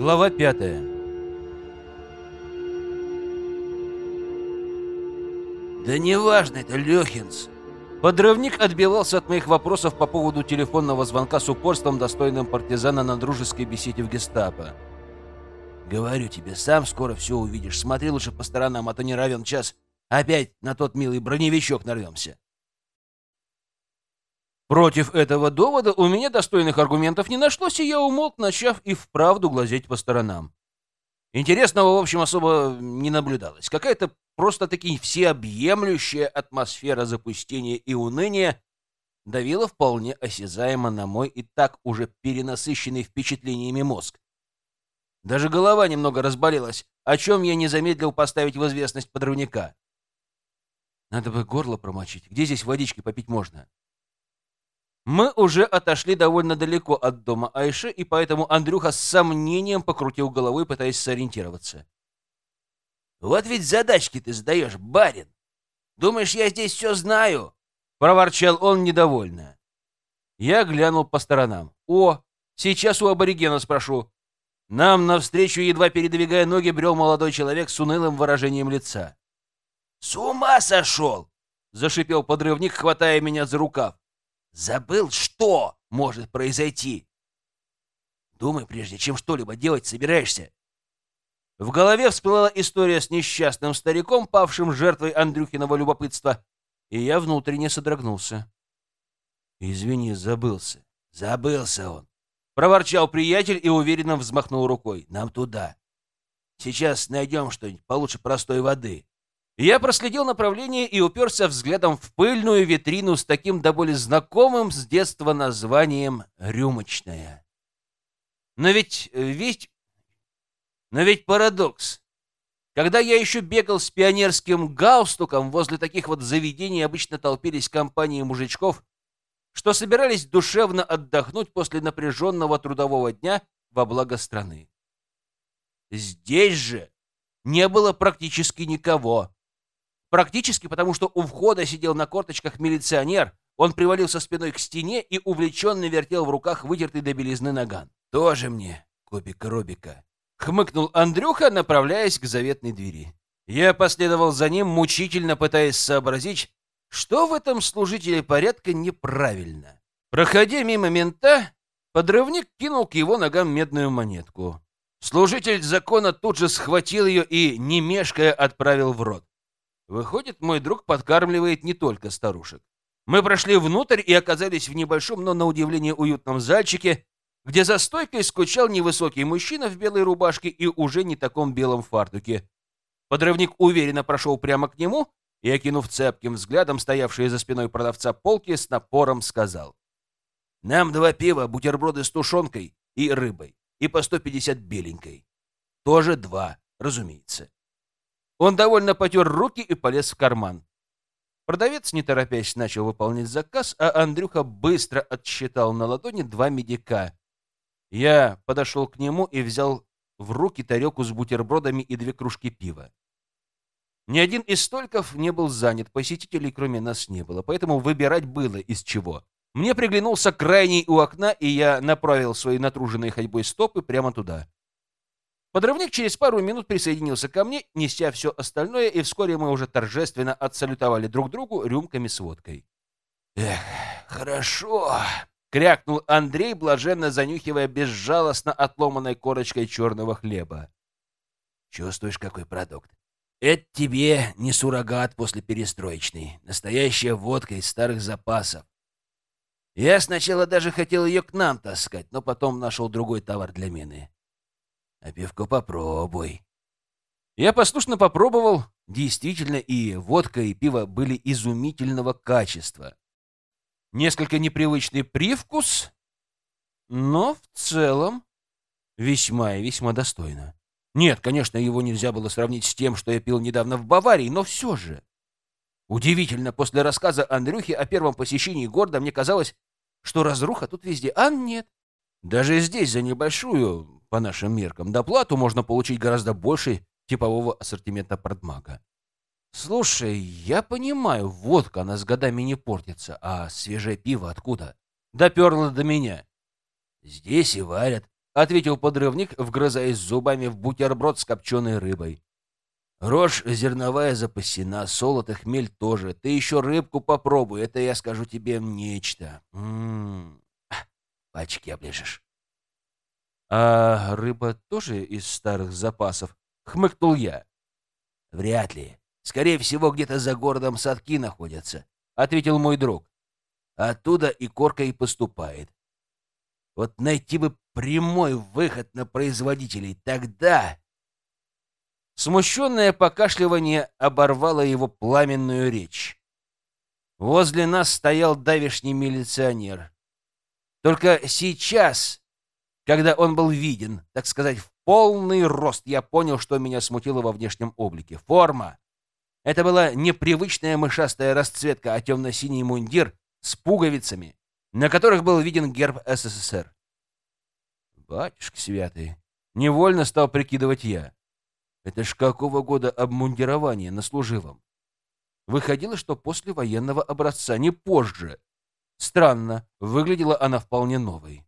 Глава пятая. Да неважно это, Лехинс. Подрывник отбивался от моих вопросов по поводу телефонного звонка с упорством, достойным партизана на дружеской беседе в гестапо. Говорю тебе, сам скоро все увидишь. Смотри лучше по сторонам, а то не равен час. Опять на тот милый броневичок нарвемся. Против этого довода у меня достойных аргументов не нашлось, и я умолк, начав и вправду глазеть по сторонам. Интересного, в общем, особо не наблюдалось. Какая-то просто-таки всеобъемлющая атмосфера запустения и уныния давила вполне осязаемо на мой и так уже перенасыщенный впечатлениями мозг. Даже голова немного разболелась, о чем я не замедлил поставить в известность подрывника. Надо бы горло промочить. Где здесь водички попить можно? Мы уже отошли довольно далеко от дома Айши, и поэтому Андрюха с сомнением покрутил головой, пытаясь сориентироваться. «Вот ведь задачки ты задаешь, барин! Думаешь, я здесь все знаю?» — проворчал он недовольно. Я глянул по сторонам. «О, сейчас у аборигена спрошу». Нам навстречу, едва передвигая ноги, брел молодой человек с унылым выражением лица. «С ума сошел!» — зашипел подрывник, хватая меня за рукав. Забыл, что может произойти. Думай, прежде чем что-либо делать собираешься. В голове всплыла история с несчастным стариком, павшим жертвой Андрюхиного любопытства, и я внутренне содрогнулся. «Извини, забылся». «Забылся он», — проворчал приятель и уверенно взмахнул рукой. «Нам туда. Сейчас найдем что-нибудь получше простой воды». Я проследил направление и уперся взглядом в пыльную витрину с таким до боли знакомым с детства названием «Рюмочная». Но ведь э, ведь... Но ведь парадокс. Когда я еще бегал с пионерским галстуком, возле таких вот заведений обычно толпились компании мужичков, что собирались душевно отдохнуть после напряженного трудового дня во благо страны. Здесь же не было практически никого. Практически потому, что у входа сидел на корточках милиционер. Он привалился спиной к стене и увлеченно вертел в руках вытертый до белизны наган. «Тоже мне, кубик Рубика!» — хмыкнул Андрюха, направляясь к заветной двери. Я последовал за ним, мучительно пытаясь сообразить, что в этом служителе порядка неправильно. Проходя мимо мента, подрывник кинул к его ногам медную монетку. Служитель закона тут же схватил ее и, не мешкая, отправил в рот. Выходит, мой друг подкармливает не только старушек. Мы прошли внутрь и оказались в небольшом, но на удивление уютном зальчике, где за стойкой скучал невысокий мужчина в белой рубашке и уже не таком белом фартуке. Подрывник уверенно прошел прямо к нему и, окинув цепким взглядом стоявшие за спиной продавца полки, с напором сказал. «Нам два пива, бутерброды с тушенкой и рыбой, и по 150 беленькой. Тоже два, разумеется». Он довольно потер руки и полез в карман. Продавец, не торопясь, начал выполнять заказ, а Андрюха быстро отсчитал на ладони два медика. Я подошел к нему и взял в руки тарелку с бутербродами и две кружки пива. Ни один из столиков не был занят, посетителей кроме нас не было, поэтому выбирать было из чего. Мне приглянулся крайний у окна, и я направил свои натруженные ходьбой стопы прямо туда. Подрывник через пару минут присоединился ко мне, неся все остальное, и вскоре мы уже торжественно отсалютовали друг другу рюмками с водкой. «Эх, хорошо!» — крякнул Андрей, блаженно занюхивая безжалостно отломанной корочкой черного хлеба. «Чувствуешь, какой продукт? Это тебе не суррогат после перестроечной. Настоящая водка из старых запасов. Я сначала даже хотел ее к нам таскать, но потом нашел другой товар для мены. А пивко попробуй. Я послушно попробовал. Действительно, и водка, и пиво были изумительного качества. Несколько непривычный привкус, но в целом весьма и весьма достойно. Нет, конечно, его нельзя было сравнить с тем, что я пил недавно в Баварии, но все же. Удивительно, после рассказа Андрюхи о первом посещении города мне казалось, что разруха тут везде, а нет. Даже здесь за небольшую, по нашим меркам, доплату можно получить гораздо больше типового ассортимента продмага. Слушай, я понимаю, водка, она с годами не портится, а свежее пиво откуда? Доперло до меня. Здесь и варят. — ответил подрывник, вгрызаясь зубами в бутерброд с копченой рыбой. «Рожь зерновая запасена, солод и хмель тоже. Ты еще рыбку попробуй, это я скажу тебе нечто. М -м -м. Пачки оближешь». «А рыба тоже из старых запасов?» — хмыкнул я. «Вряд ли. Скорее всего, где-то за городом садки находятся», — ответил мой друг. «Оттуда и корка и поступает. Вот найти бы прямой выход на производителей, тогда...» Смущенное покашливание оборвало его пламенную речь. Возле нас стоял давишний милиционер. Только сейчас когда он был виден, так сказать, в полный рост, я понял, что меня смутило во внешнем облике. Форма. Это была непривычная мышастая расцветка, а темно-синий мундир с пуговицами, на которых был виден герб СССР. Батюшка святый, невольно стал прикидывать я. Это ж какого года обмундирование на служивом? Выходило, что после военного образца, не позже. Странно, выглядела она вполне новой.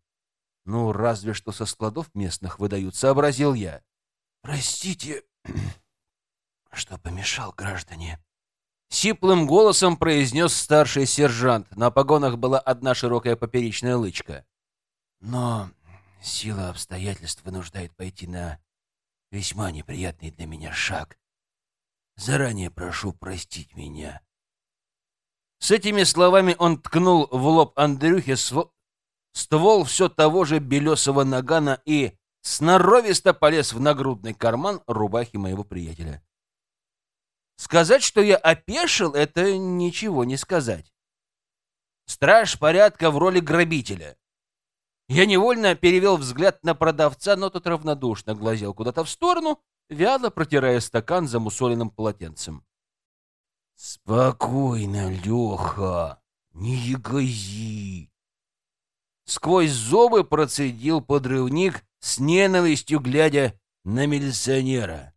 Ну, разве что со складов местных выдают, сообразил я. Простите, что помешал, граждане. Сиплым голосом произнес старший сержант. На погонах была одна широкая поперечная лычка. Но сила обстоятельств вынуждает пойти на весьма неприятный для меня шаг. Заранее прошу простить меня. С этими словами он ткнул в лоб Андрюхе ствол все того же белесого нагана и сноровисто полез в нагрудный карман рубахи моего приятеля. Сказать, что я опешил, это ничего не сказать. Страж порядка в роли грабителя. Я невольно перевел взгляд на продавца, но тот равнодушно глазел куда-то в сторону, вяло протирая стакан замусоленным полотенцем. «Спокойно, Леха, не ягози!» Сквозь зубы процедил подрывник с ненавистью, глядя на милиционера.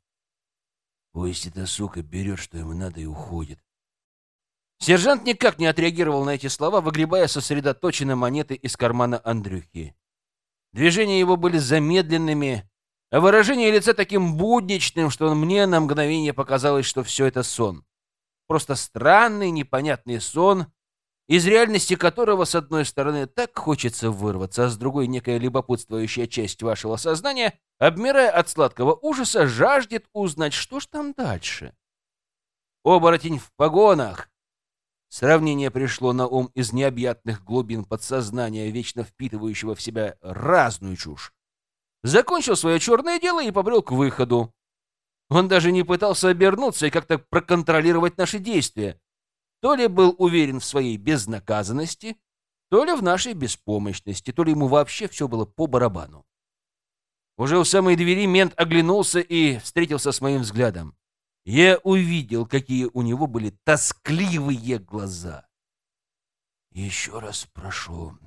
Пусть эта сука берет, что ему надо, и уходит. Сержант никак не отреагировал на эти слова, выгребая сосредоточенно монеты из кармана Андрюхи. Движения его были замедленными, а выражение лица таким будничным, что мне на мгновение показалось, что все это сон. Просто странный, непонятный сон, из реальности которого, с одной стороны, так хочется вырваться, а с другой некая любопытствующая часть вашего сознания, обмирая от сладкого ужаса, жаждет узнать, что ж там дальше. Оборотень в погонах. Сравнение пришло на ум из необъятных глубин подсознания, вечно впитывающего в себя разную чушь. Закончил свое черное дело и побрел к выходу. Он даже не пытался обернуться и как-то проконтролировать наши действия, то ли был уверен в своей безнаказанности, то ли в нашей беспомощности, то ли ему вообще все было по барабану. Уже у самой двери мент оглянулся и встретился с моим взглядом. Я увидел, какие у него были тоскливые глаза. «Еще раз прошу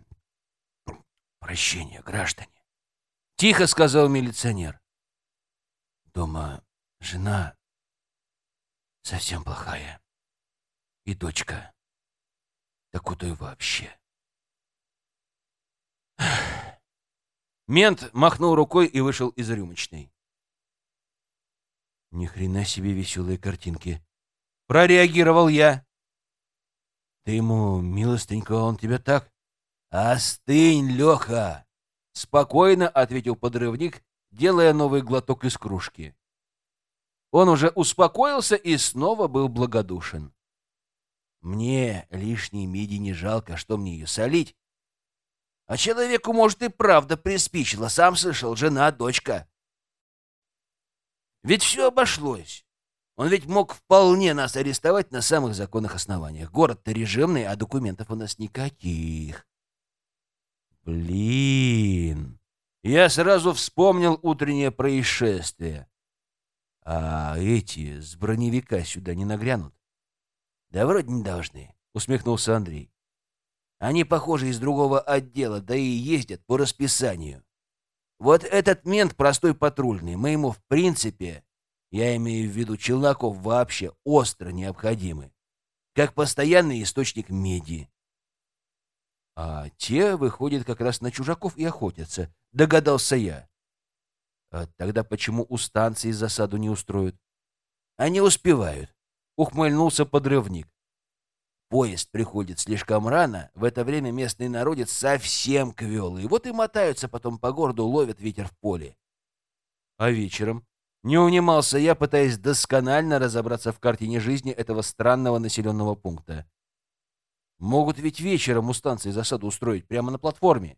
прощения, граждане», — тихо сказал милиционер. «Дома жена совсем плохая и дочка. Да куда и вообще? Мент махнул рукой и вышел из рюмочной. Ни хрена себе веселые картинки. Прореагировал я. Ты ему милостенько, он тебя так... Остынь, Леха! Спокойно ответил подрывник, делая новый глоток из кружки. Он уже успокоился и снова был благодушен. Мне лишней меди не жалко, что мне ее солить. А человеку, может, и правда приспичило. Сам слышал, жена, дочка. Ведь все обошлось. Он ведь мог вполне нас арестовать на самых законных основаниях. Город-то режимный, а документов у нас никаких. Блин. Я сразу вспомнил утреннее происшествие. А эти с броневика сюда не нагрянут? Да вроде не должны, усмехнулся Андрей. Они, похоже, из другого отдела, да и ездят по расписанию. Вот этот мент простой патрульный, мы ему в принципе, я имею в виду челноков вообще, остро необходимы. Как постоянный источник меди. А те выходят как раз на чужаков и охотятся, — догадался я. А тогда почему у станции засаду не устроят? Они успевают, — ухмыльнулся подрывник. Поезд приходит слишком рано, в это время местный народец совсем квелый, вот и мотаются потом по городу, ловят ветер в поле. А вечером? Не унимался я, пытаясь досконально разобраться в картине жизни этого странного населенного пункта. Могут ведь вечером у станции засаду устроить прямо на платформе.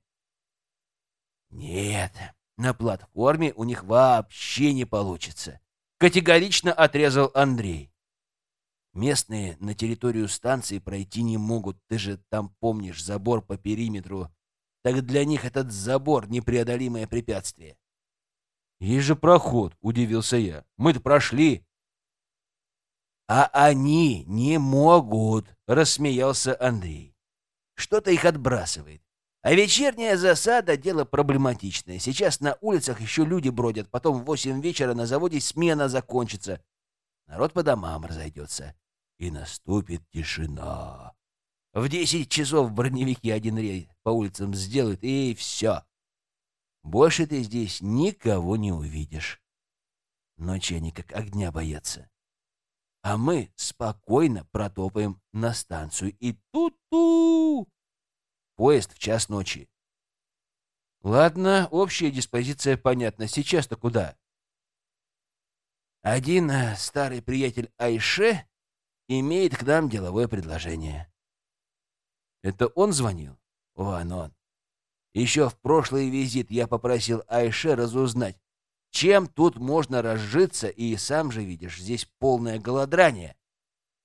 Нет, на платформе у них вообще не получится. Категорично отрезал Андрей. Местные на территорию станции пройти не могут. Ты же там помнишь забор по периметру. Так для них этот забор — непреодолимое препятствие. Есть же проход, удивился я. Мы-то прошли. А они не могут, рассмеялся Андрей. Что-то их отбрасывает. А вечерняя засада — дело проблематичное. Сейчас на улицах еще люди бродят, потом в восемь вечера на заводе смена закончится. Народ по домам разойдется. И наступит тишина. В десять часов броневики один рейд по улицам сделают, и все. Больше ты здесь никого не увидишь. Ночи они как огня боятся. А мы спокойно протопаем на станцию. И ту-ту! Поезд в час ночи. Ладно, общая диспозиция понятна. Сейчас-то куда? Один э, старый приятель Айше имеет к нам деловое предложение. Это он звонил? Вон он. Еще в прошлый визит я попросил Айше разузнать, чем тут можно разжиться, и сам же видишь, здесь полное голодрание.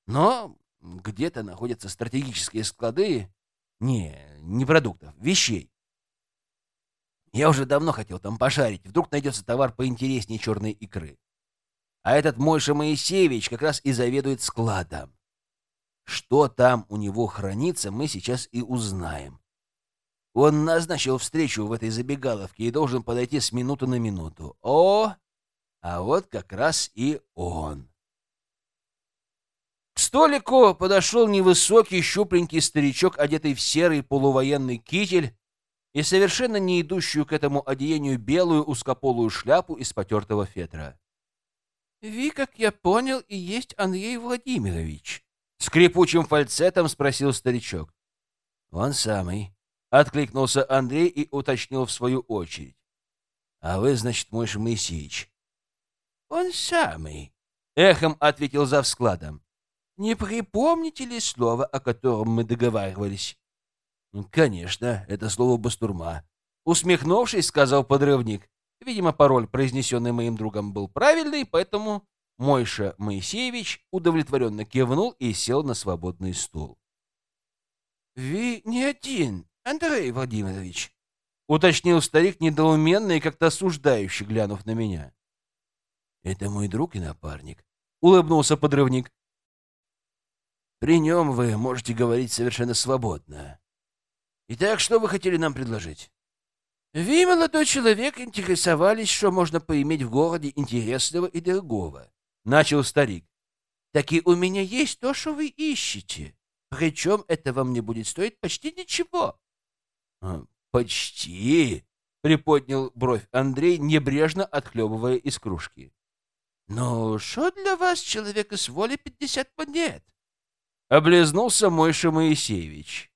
Но где-то находятся стратегические склады, не, не продуктов, вещей. Я уже давно хотел там пошарить, вдруг найдется товар поинтереснее черной икры. А этот Мойша Моисеевич как раз и заведует складом. Что там у него хранится, мы сейчас и узнаем. Он назначил встречу в этой забегаловке и должен подойти с минуты на минуту. О, а вот как раз и он. К столику подошел невысокий, щупленький старичок, одетый в серый полувоенный китель и совершенно не идущую к этому одеянию белую узкополую шляпу из потертого фетра. «Ви, как я понял, и есть Андрей Владимирович?» Скрипучим фальцетом спросил старичок. «Он самый», Откликнулся Андрей и уточнил в свою очередь. «А вы, значит, мой Моисеевич?» «Он самый», — эхом ответил за складом. «Не припомните ли слово, о котором мы договаривались?» «Конечно, это слово «бастурма». Усмехнувшись, сказал подрывник. Видимо, пароль, произнесенный моим другом, был правильный, поэтому Мойша Моисеевич удовлетворенно кивнул и сел на свободный стул. «Вы не один», Андрей Владимирович, — уточнил старик недоуменно и как-то осуждающе, глянув на меня. — Это мой друг и напарник, — улыбнулся подрывник. — При нем вы можете говорить совершенно свободно. Итак, что вы хотели нам предложить? — Вы, молодой человек, интересовались, что можно поиметь в городе интересного и дорогого, — начал старик. — Так и у меня есть то, что вы ищете. Причем это вам не будет стоить почти ничего. А, «Почти!» — приподнял бровь Андрей, небрежно отхлебывая из кружки. «Ну, что для вас, человека с воли, пятьдесят монет?» — облизнулся Мойша Моисеевич.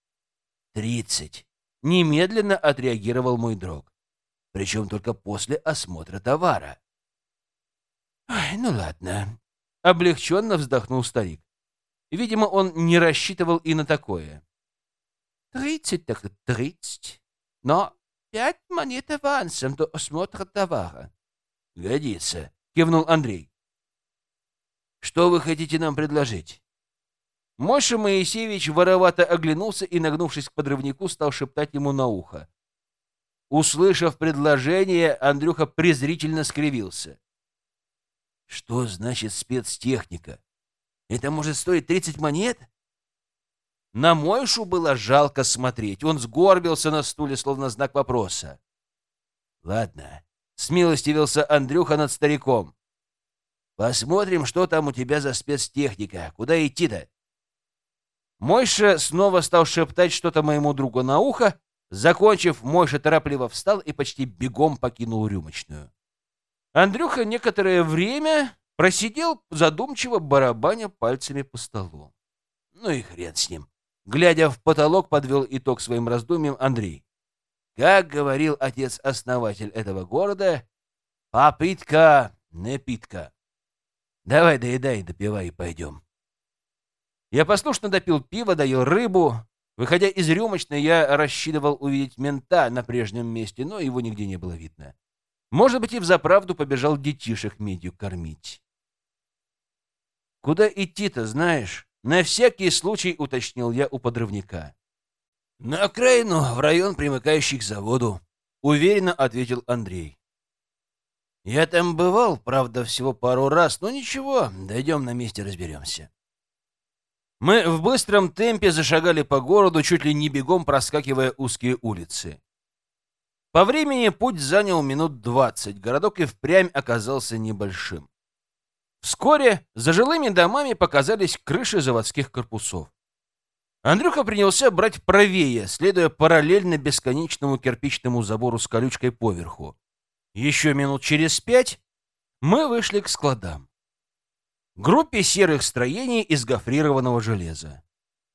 «Тридцать!» — немедленно отреагировал мой друг. Причем только после осмотра товара. «Ай, ну ладно», — облегченно вздохнул старик. Видимо, он не рассчитывал и на такое. Тридцать так тридцать. Но пять монет авансом до осмотра товара. — Годится, — кивнул Андрей. — Что вы хотите нам предложить? Моша Моисеевич воровато оглянулся и, нагнувшись к подрывнику, стал шептать ему на ухо. Услышав предложение, Андрюха презрительно скривился. — Что значит спецтехника? Это может стоить тридцать монет? На Мойшу было жалко смотреть. Он сгорбился на стуле, словно знак вопроса. «Ладно», — смилостивился Андрюха над стариком. «Посмотрим, что там у тебя за спецтехника. Куда идти-то?» Мойша снова стал шептать что-то моему другу на ухо, Закончив, Мойша торопливо встал и почти бегом покинул рюмочную. Андрюха некоторое время просидел, задумчиво барабаня пальцами по столу. Ну и хрен с ним. Глядя в потолок, подвел итог своим раздумьям Андрей. Как говорил отец-основатель этого города, попытка не питка. Давай доедай, допивай и пойдем. Я послушно допил пиво, доел рыбу. Выходя из рюмочной, я рассчитывал увидеть мента на прежнем месте, но его нигде не было видно. Может быть, и взаправду побежал детишек медью кормить. «Куда идти-то, знаешь?» На всякий случай уточнил я у подрывника. «На окраину, в район, примыкающий к заводу», — уверенно ответил Андрей. «Я там бывал, правда, всего пару раз, но ничего, дойдем на месте разберемся». Мы в быстром темпе зашагали по городу, чуть ли не бегом проскакивая узкие улицы. По времени путь занял минут двадцать, городок и впрямь оказался небольшим. Вскоре за жилыми домами показались крыши заводских корпусов. Андрюха принялся брать правее, следуя параллельно бесконечному кирпичному забору с колючкой поверху. Еще минут через пять мы вышли к складам. Группе серых строений из гофрированного железа.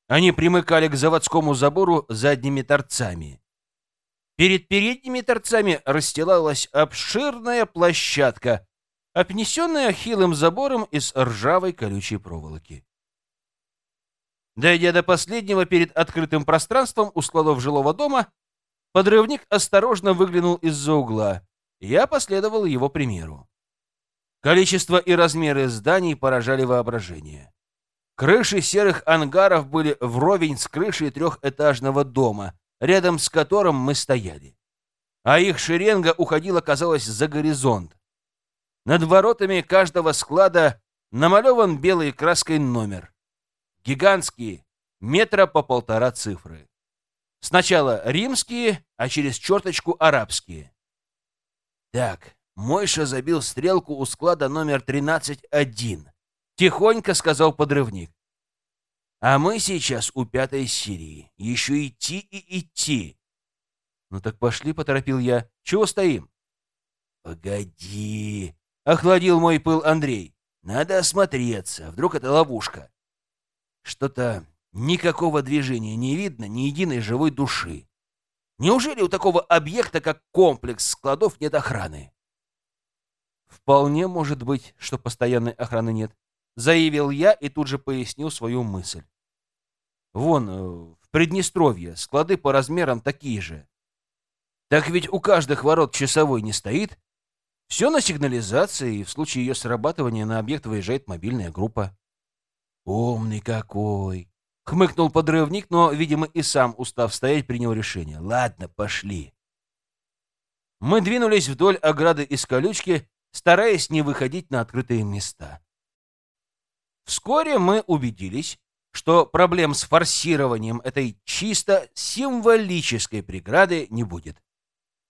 Они примыкали к заводскому забору задними торцами. Перед передними торцами расстилалась обширная площадка, обнесенная хилым забором из ржавой колючей проволоки. Дойдя до последнего перед открытым пространством у складов жилого дома, подрывник осторожно выглянул из-за угла. Я последовал его примеру. Количество и размеры зданий поражали воображение. Крыши серых ангаров были вровень с крышей трехэтажного дома, рядом с которым мы стояли. А их шеренга уходила, казалось, за горизонт. Над воротами каждого склада намалеван белой краской номер. Гигантские, метра по полтора цифры. Сначала римские, а через черточку арабские. Так, Мойша забил стрелку у склада номер 13-1. Тихонько сказал подрывник. А мы сейчас у пятой серии. Еще идти и идти. Ну так пошли, поторопил я. Чего стоим? Погоди, Охладил мой пыл Андрей. Надо осмотреться, вдруг это ловушка. Что-то никакого движения не видно, ни единой живой души. Неужели у такого объекта, как комплекс складов, нет охраны? Вполне может быть, что постоянной охраны нет, заявил я и тут же пояснил свою мысль. Вон, э, в Приднестровье склады по размерам такие же. Так ведь у каждых ворот часовой не стоит, все на сигнализации, и в случае ее срабатывания на объект выезжает мобильная группа. «Умный какой!» — хмыкнул подрывник, но, видимо, и сам, устав стоять, принял решение. «Ладно, пошли». Мы двинулись вдоль ограды из колючки, стараясь не выходить на открытые места. Вскоре мы убедились, что проблем с форсированием этой чисто символической преграды не будет.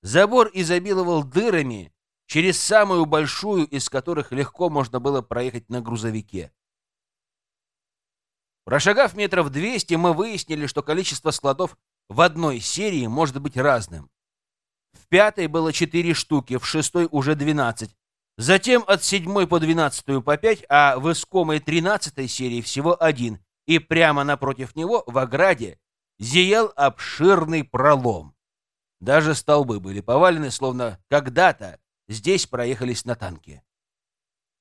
Забор изобиловал дырами, через самую большую из которых легко можно было проехать на грузовике. Прошагав метров 200, мы выяснили, что количество складов в одной серии может быть разным. В пятой было 4 штуки, в шестой уже 12. Затем от седьмой по двенадцатую по 5, а в искомой 13 серии всего один. И прямо напротив него, в ограде, зиял обширный пролом. Даже столбы были повалены, словно когда-то Здесь проехались на танке.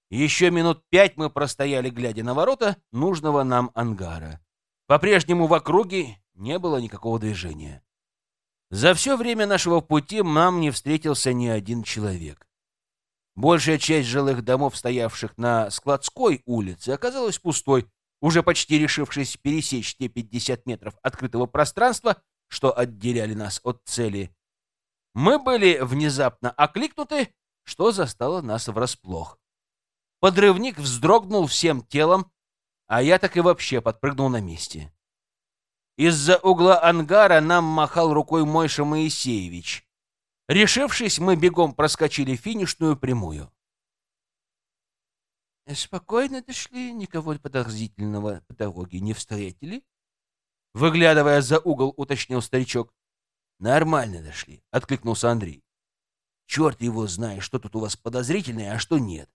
Еще минут пять мы простояли, глядя на ворота нужного нам ангара. По-прежнему в округе не было никакого движения. За все время нашего пути нам не встретился ни один человек. Большая часть жилых домов, стоявших на складской улице, оказалась пустой, уже почти решившись пересечь те 50 метров открытого пространства, что отделяли нас от цели. Мы были внезапно окликнуты, что застало нас врасплох. Подрывник вздрогнул всем телом, а я так и вообще подпрыгнул на месте. Из-за угла ангара нам махал рукой Мойша Моисеевич. Решившись, мы бегом проскочили финишную прямую. «Спокойно дошли, никого подозрительного по дороге не встретили?» Выглядывая за угол, уточнил старичок. Нормально дошли, откликнулся Андрей. Черт его знает, что тут у вас подозрительное, а что нет.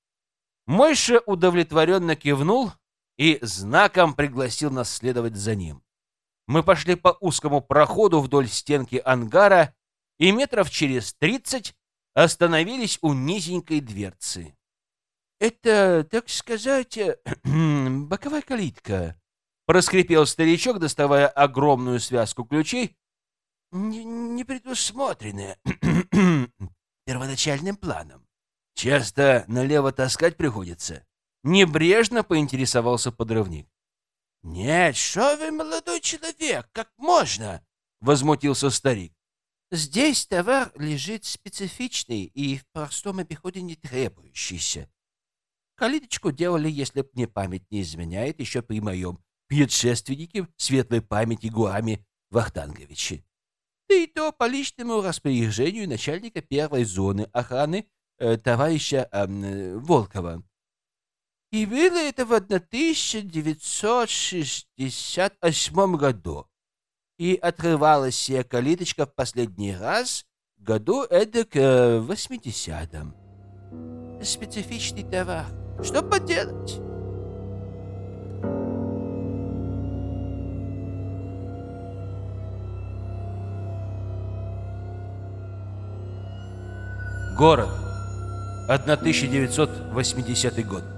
Мойша удовлетворенно кивнул и знаком пригласил нас следовать за ним. Мы пошли по узкому проходу вдоль стенки ангара и метров через тридцать остановились у низенькой дверцы. «Это, так сказать, боковая калитка», — проскрипел старичок, доставая огромную связку ключей, не предусмотренная первоначальным планом. Часто налево таскать приходится. Небрежно поинтересовался подрывник. «Нет, что вы, молодой человек, как можно?» — возмутился старик. «Здесь товар лежит специфичный и в простом обиходе не требующийся. Калиточку делали, если б мне память не изменяет, еще при моем предшественнике светлой памяти Гуаме Вахтанговиче. Да и то по личному распоряжению начальника первой зоны охраны э, товарища э, Волкова. И было это в 1968 году. И открывалась сия калиточка в последний раз году эдак э, в 80-м. Специфичный товар. Что поделать? Город. 1980 год.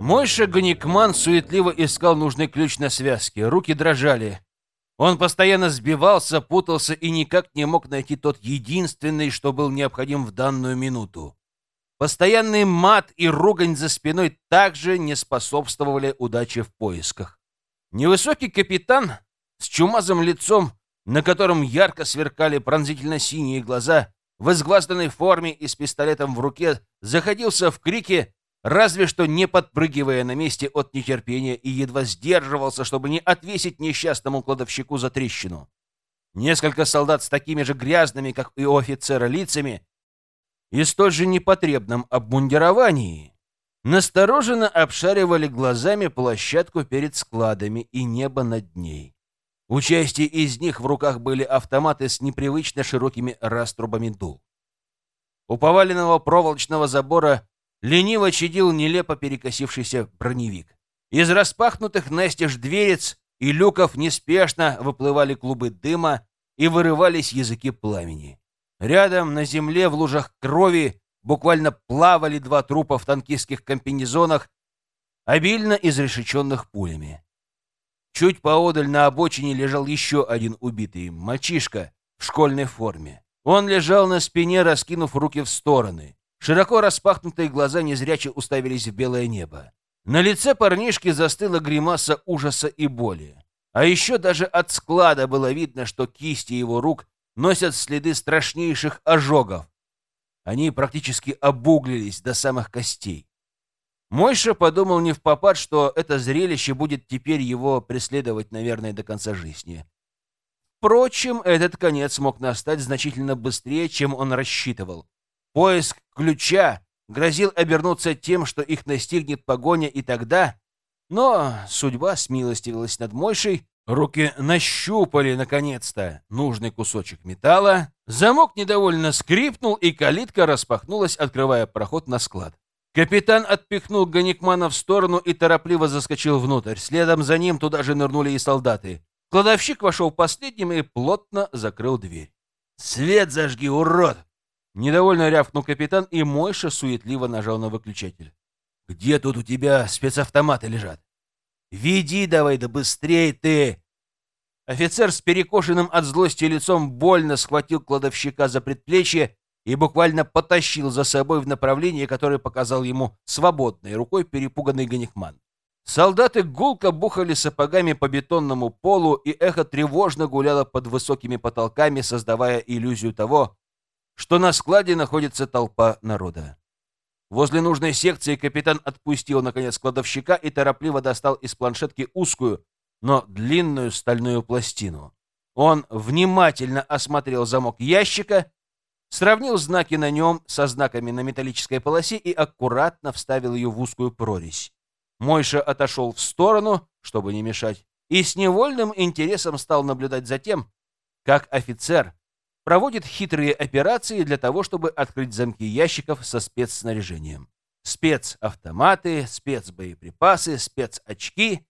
Мойша Ганикман суетливо искал нужный ключ на связке. Руки дрожали. Он постоянно сбивался, путался и никак не мог найти тот единственный, что был необходим в данную минуту. Постоянный мат и ругань за спиной также не способствовали удаче в поисках. Невысокий капитан с чумазым лицом, на котором ярко сверкали пронзительно-синие глаза, в изгвазданной форме и с пистолетом в руке, заходился в крике, разве что не подпрыгивая на месте от нетерпения и едва сдерживался, чтобы не отвесить несчастному кладовщику за трещину. Несколько солдат с такими же грязными, как и у офицера, лицами и столь же непотребном обмундировании настороженно обшаривали глазами площадку перед складами и небо над ней. У части из них в руках были автоматы с непривычно широкими раструбами дул. У поваленного проволочного забора лениво чадил нелепо перекосившийся броневик. Из распахнутых настежь дверец и люков неспешно выплывали клубы дыма и вырывались языки пламени. Рядом на земле в лужах крови буквально плавали два трупа в танкистских комбинезонах, обильно изрешеченных пулями. Чуть поодаль на обочине лежал еще один убитый мальчишка в школьной форме. Он лежал на спине, раскинув руки в стороны. Широко распахнутые глаза незряче уставились в белое небо. На лице парнишки застыла гримаса ужаса и боли. А еще даже от склада было видно, что кисти его рук носят следы страшнейших ожогов. Они практически обуглились до самых костей. Мойша подумал не в попад, что это зрелище будет теперь его преследовать, наверное, до конца жизни. Впрочем, этот конец мог настать значительно быстрее, чем он рассчитывал. Поиск ключа грозил обернуться тем, что их настигнет погоня и тогда... Но судьба смилостивилась над Мойшей, Руки нащупали, наконец-то, нужный кусочек металла. Замок недовольно скрипнул, и калитка распахнулась, открывая проход на склад. Капитан отпихнул Ганикмана в сторону и торопливо заскочил внутрь. Следом за ним туда же нырнули и солдаты. Кладовщик вошел последним и плотно закрыл дверь. «Свет зажги, урод!» Недовольно рявкнул капитан, и Мойша суетливо нажал на выключатель. «Где тут у тебя спецавтоматы лежат?» Веди давай, да быстрей ты!» Офицер с перекошенным от злости лицом больно схватил кладовщика за предплечье и буквально потащил за собой в направлении, которое показал ему свободной рукой перепуганный Ганикман. Солдаты гулко бухали сапогами по бетонному полу, и эхо тревожно гуляло под высокими потолками, создавая иллюзию того, что на складе находится толпа народа. Возле нужной секции капитан отпустил, наконец, кладовщика и торопливо достал из планшетки узкую, но длинную стальную пластину. Он внимательно осмотрел замок ящика, сравнил знаки на нем со знаками на металлической полосе и аккуратно вставил ее в узкую прорезь. Мойша отошел в сторону, чтобы не мешать, и с невольным интересом стал наблюдать за тем, как офицер проводит хитрые операции для того, чтобы открыть замки ящиков со спецснаряжением. Спецавтоматы, спецбоеприпасы, спецочки.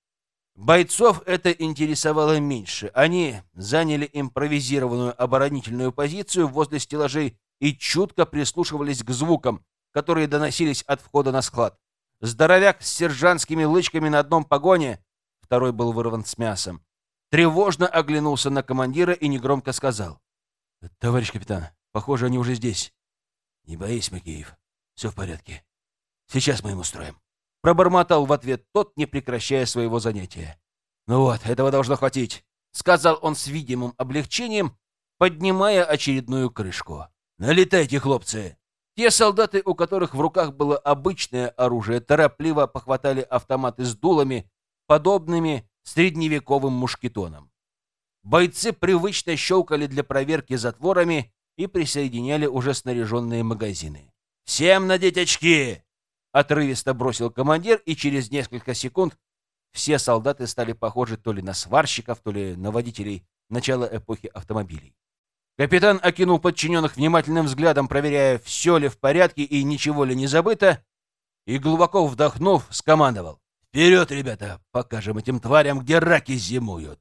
Бойцов это интересовало меньше. Они заняли импровизированную оборонительную позицию возле стеллажей и чутко прислушивались к звукам, которые доносились от входа на склад. Здоровяк с сержантскими лычками на одном погоне, второй был вырван с мясом, тревожно оглянулся на командира и негромко сказал. «Товарищ капитан, похоже, они уже здесь». «Не боись, Макеев, все в порядке. Сейчас мы им устроим». Пробормотал в ответ тот, не прекращая своего занятия. «Ну вот, этого должно хватить», — сказал он с видимым облегчением, поднимая очередную крышку. «Налетайте, хлопцы!» Те солдаты, у которых в руках было обычное оружие, торопливо похватали автоматы с дулами, подобными средневековым мушкетонам. Бойцы привычно щелкали для проверки затворами и присоединяли уже снаряженные магазины. «Всем надеть очки!» — отрывисто бросил командир, и через несколько секунд все солдаты стали похожи то ли на сварщиков, то ли на водителей начала эпохи автомобилей. Капитан окинул подчиненных внимательным взглядом, проверяя, все ли в порядке и ничего ли не забыто, и, глубоко вдохнув, скомандовал. «Вперед, ребята! Покажем этим тварям, где раки зимуют!»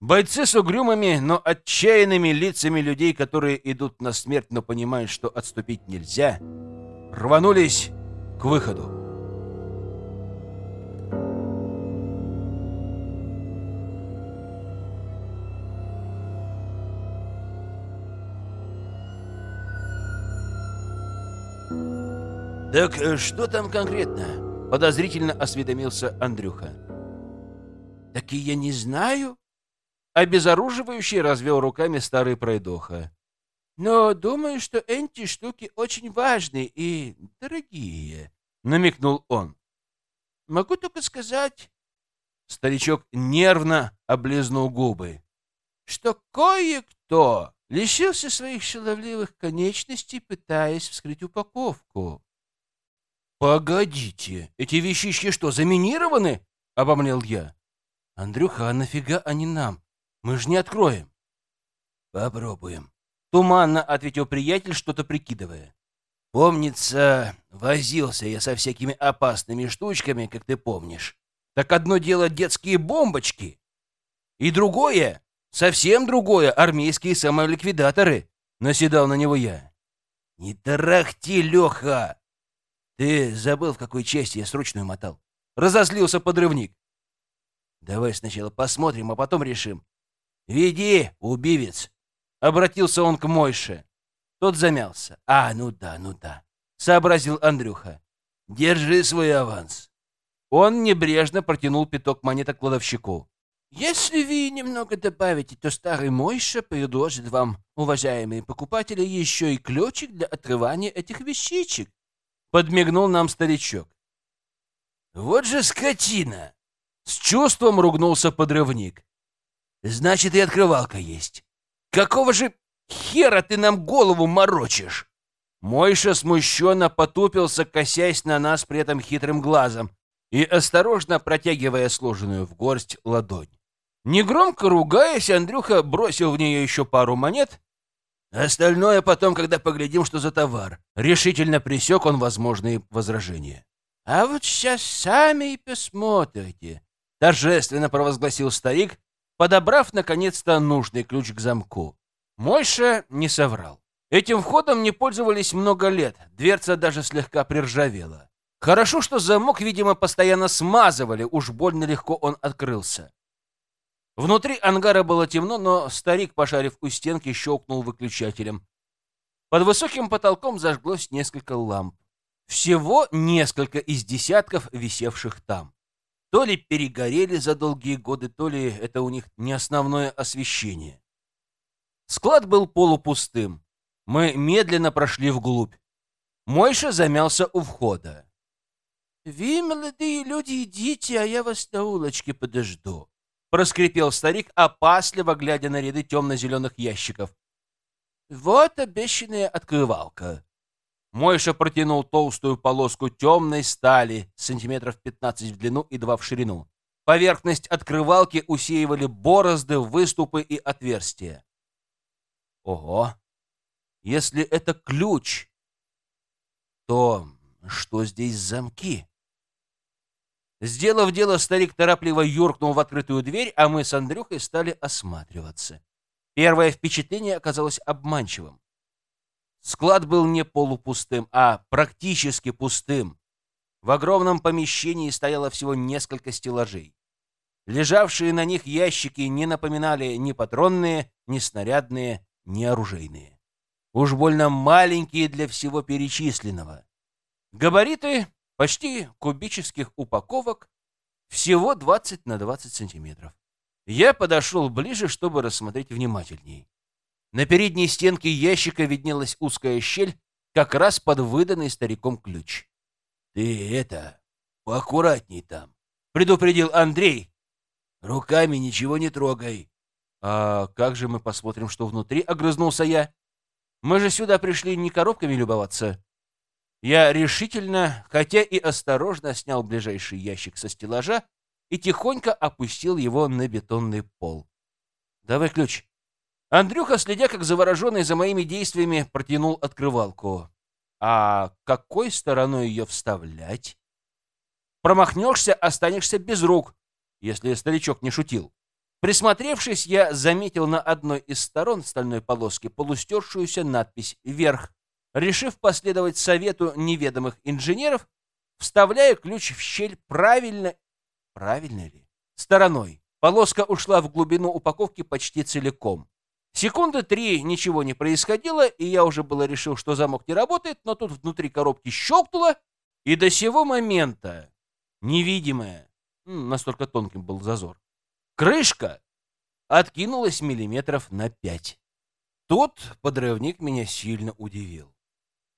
Бойцы с угрюмыми, но отчаянными лицами людей, которые идут на смерть, но понимают, что отступить нельзя, рванулись к выходу. «Так э, что там конкретно?» — подозрительно осведомился Андрюха. «Так и я не знаю», — обезоруживающий развел руками старый пройдоха. «Но думаю, что эти штуки очень важные и дорогие», — намекнул он. «Могу только сказать...» Старичок нервно облизнул губы. «Что кое-кто лишился своих шаловливых конечностей, пытаясь вскрыть упаковку. «Погодите, эти вещички что, заминированы?» — обомлел я. «Андрюха, а нафига они нам? Мы же не откроем». «Попробуем», — туманно ответил приятель, что-то прикидывая. «Помнится, возился я со всякими опасными штучками, как ты помнишь. Так одно дело детские бомбочки, и другое, совсем другое, армейские самоликвидаторы», — наседал на него я. «Не тарахти, Леха!» Ты забыл, в какой части я срочную мотал? Разозлился подрывник. Давай сначала посмотрим, а потом решим. Веди, убивец. Обратился он к Мойше. Тот замялся. А, ну да, ну да. Сообразил Андрюха. Держи свой аванс. Он небрежно протянул пяток монеток кладовщику. Если вы немного добавите, то старый Мойша предложит вам, уважаемые покупатели, еще и ключик для отрывания этих вещичек. Подмигнул нам старичок. Вот же скотина! С чувством ругнулся подрывник. Значит, и открывалка есть. Какого же хера ты нам голову морочишь? Мойша смущенно потупился, косясь на нас при этом хитрым глазом и осторожно протягивая сложенную в горсть ладонь. Негромко ругаясь, Андрюха бросил в нее еще пару монет Остальное потом, когда поглядим, что за товар. Решительно пресек он возможные возражения. А вот сейчас сами и посмотрите. Торжественно провозгласил старик, подобрав наконец-то нужный ключ к замку. Мойша не соврал. Этим входом не пользовались много лет, дверца даже слегка приржавела. Хорошо, что замок, видимо, постоянно смазывали, уж больно легко он открылся. Внутри ангара было темно, но старик, пошарив у стенки, щелкнул выключателем. Под высоким потолком зажглось несколько ламп. Всего несколько из десятков, висевших там. То ли перегорели за долгие годы, то ли это у них не основное освещение. Склад был полупустым. Мы медленно прошли вглубь. Мойша замялся у входа. «Вы, молодые люди, идите, а я вас на улочке подожду», проскрипел старик, опасливо глядя на ряды темно-зеленых ящиков. «Вот обещанная открывалка». Мойша протянул толстую полоску темной стали, сантиметров 15 в длину и 2 в ширину. Поверхность открывалки усеивали борозды, выступы и отверстия. Ого! Если это ключ, то что здесь замки? Сделав дело, старик торопливо юркнул в открытую дверь, а мы с Андрюхой стали осматриваться. Первое впечатление оказалось обманчивым. Склад был не полупустым, а практически пустым. В огромном помещении стояло всего несколько стеллажей. Лежавшие на них ящики не напоминали ни патронные, ни снарядные, ни оружейные. Уж больно маленькие для всего перечисленного. Габариты почти кубических упаковок, всего 20 на 20 сантиметров. Я подошел ближе, чтобы рассмотреть внимательней. На передней стенке ящика виднелась узкая щель, как раз под выданный стариком ключ. «Ты это, поаккуратней там», — предупредил Андрей. «Руками ничего не трогай». «А как же мы посмотрим, что внутри?» — огрызнулся я. «Мы же сюда пришли не коробками любоваться». Я решительно, хотя и осторожно, снял ближайший ящик со стеллажа и тихонько опустил его на бетонный пол. «Давай ключ». Андрюха, следя как завороженный за моими действиями, протянул открывалку. «А какой стороной ее вставлять?» «Промахнешься, останешься без рук», если старичок не шутил. Присмотревшись, я заметил на одной из сторон стальной полоски полустершуюся надпись «Вверх». Решив последовать совету неведомых инженеров, вставляя ключ в щель правильно Правильно ли? Стороной. Полоска ушла в глубину упаковки почти целиком. Секунды три ничего не происходило, и я уже было решил, что замок не работает, но тут внутри коробки щелкнуло, и до сего момента невидимая, настолько тонким был зазор, крышка откинулась миллиметров на пять. Тут подрывник меня сильно удивил.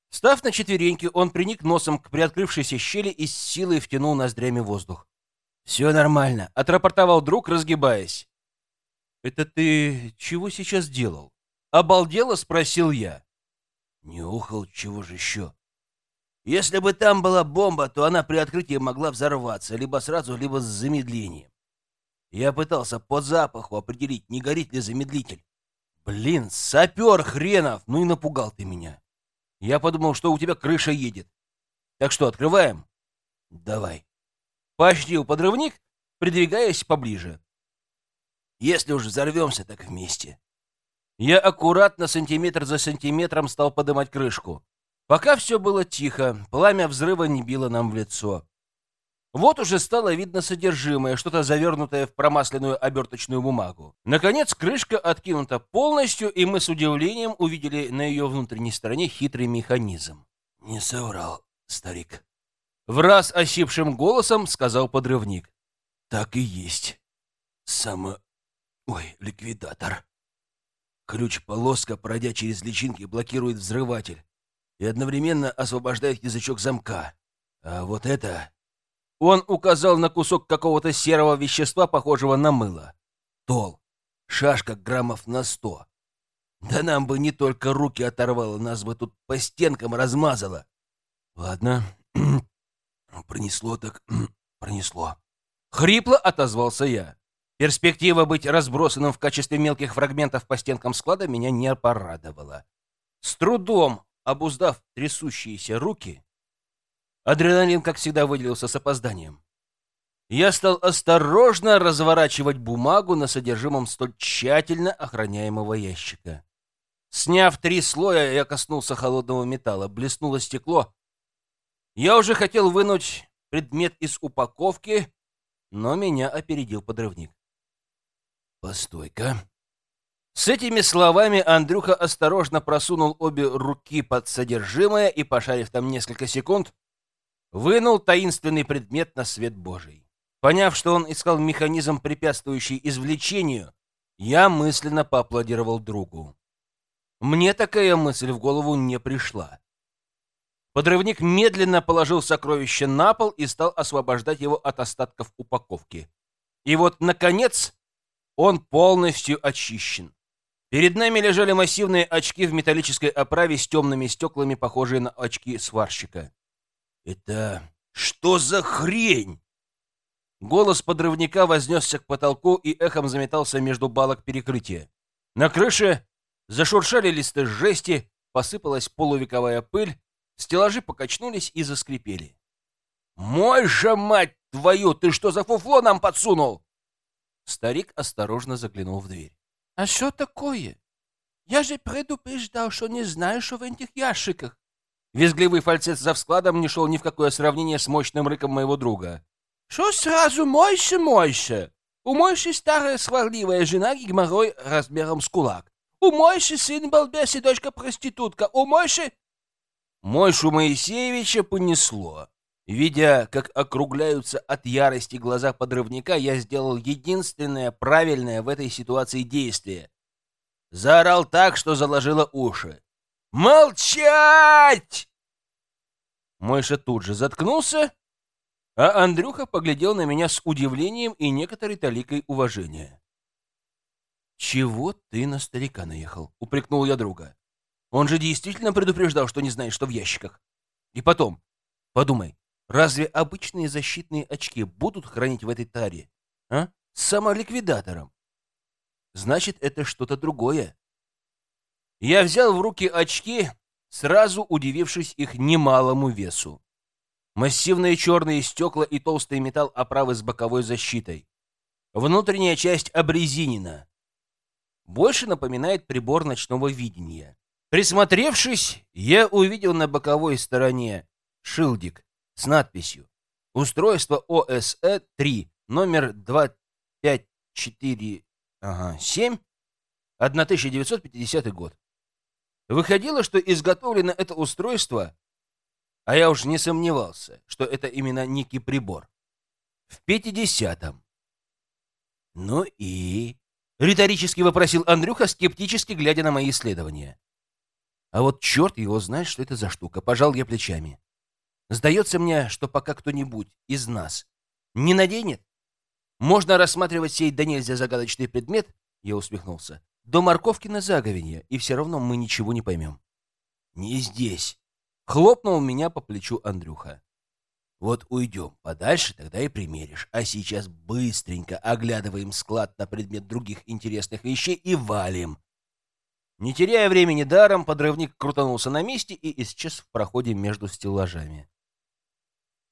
Став на четвереньки, он приник носом к приоткрывшейся щели и с силой втянул ноздрями воздух. «Все нормально», — отрапортовал друг, разгибаясь. «Это ты чего сейчас делал?» «Обалдело?» — спросил я. «Нюхал, чего же еще?» «Если бы там была бомба, то она при открытии могла взорваться, либо сразу, либо с замедлением. Я пытался по запаху определить, не горит ли замедлитель. Блин, сапер хренов! Ну и напугал ты меня. Я подумал, что у тебя крыша едет. Так что, открываем?» «Давай». Поощрил подрывник, придвигаясь поближе. Если уж взорвемся, так вместе. Я аккуратно, сантиметр за сантиметром, стал поднимать крышку. Пока все было тихо, пламя взрыва не било нам в лицо. Вот уже стало видно содержимое, что-то завернутое в промасленную оберточную бумагу. Наконец, крышка откинута полностью, и мы с удивлением увидели на ее внутренней стороне хитрый механизм. «Не соврал, старик», в раз осипшим голосом сказал подрывник. Так и есть. Само... Ой, ликвидатор. Ключ-полоска, пройдя через личинки, блокирует взрыватель и одновременно освобождает язычок замка. А вот это... Он указал на кусок какого-то серого вещества, похожего на мыло. Тол. Шашка граммов на сто. Да нам бы не только руки оторвало, нас бы тут по стенкам размазало. Ладно, Пронесло так пронесло. Хрипло отозвался я. Перспектива быть разбросанным в качестве мелких фрагментов по стенкам склада меня не порадовала. С трудом обуздав трясущиеся руки, адреналин, как всегда, выделился с опозданием. Я стал осторожно разворачивать бумагу на содержимом столь тщательно охраняемого ящика. Сняв три слоя, я коснулся холодного металла. Блеснуло стекло, я уже хотел вынуть предмет из упаковки, но меня опередил подрывник. «Постой-ка». С этими словами Андрюха осторожно просунул обе руки под содержимое и, пошарив там несколько секунд, вынул таинственный предмет на свет Божий. Поняв, что он искал механизм, препятствующий извлечению, я мысленно поаплодировал другу. Мне такая мысль в голову не пришла. Подрывник медленно положил сокровище на пол и стал освобождать его от остатков упаковки. И вот, наконец, он полностью очищен. Перед нами лежали массивные очки в металлической оправе с темными стеклами, похожие на очки сварщика. «Это что за хрень?» Голос подрывника вознесся к потолку и эхом заметался между балок перекрытия. На крыше Зашуршали листы жести, посыпалась полувековая пыль, стеллажи покачнулись и заскрипели. «Мой же, мать твою, ты что за фуфло нам подсунул?» Старик осторожно заглянул в дверь. «А что такое? Я же предупреждал, что не знаю, что в этих ящиках». Визгливый фальцет за вскладом не шел ни в какое сравнение с мощным рыком моего друга. «Что сразу мойся, мойся? У Мойши старая сварливая жена геморрой размером с кулак. У Мойши сын балбес и дочка проститутка. У Мойши...» Мойшу Моисеевича понесло. Видя, как округляются от ярости глаза подрывника, я сделал единственное правильное в этой ситуации действие. Заорал так, что заложило уши. «Молчать!» Мойша тут же заткнулся, а Андрюха поглядел на меня с удивлением и некоторой толикой уважения. «Чего ты на старика наехал?» — упрекнул я друга. «Он же действительно предупреждал, что не знает, что в ящиках. И потом, подумай, разве обычные защитные очки будут хранить в этой таре? А? С самоликвидатором? Значит, это что-то другое». Я взял в руки очки, сразу удивившись их немалому весу. Массивные черные стекла и толстый металл оправы с боковой защитой. Внутренняя часть обрезинена. Больше напоминает прибор ночного видения. Присмотревшись, я увидел на боковой стороне шилдик с надписью «Устройство ОСЭ-3, номер 254-7, 1950 год». Выходило, что изготовлено это устройство а я уж не сомневался, что это именно некий прибор. В пятидесятом. «Ну и...» — риторически вопросил Андрюха, скептически глядя на мои исследования. А вот черт его знает, что это за штука. Пожал я плечами. Сдается мне, что пока кто-нибудь из нас не наденет, можно рассматривать сей да нельзя загадочный предмет, я усмехнулся, до морковки на заговенье, и все равно мы ничего не поймем. Не здесь. Хлопнул меня по плечу Андрюха. Вот уйдем подальше, тогда и примеришь. А сейчас быстренько оглядываем склад на предмет других интересных вещей и валим. Не теряя времени даром, подрывник крутанулся на месте и исчез в проходе между стеллажами.